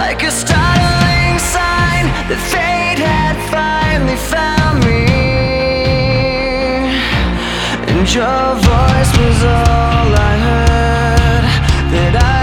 Like a startling sign that fate had finally found me. And your voice was all I heard that I